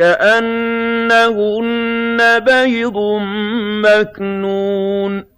كَأَنَّهُنَّ بَيْضٌ مَّكْنُونٌ.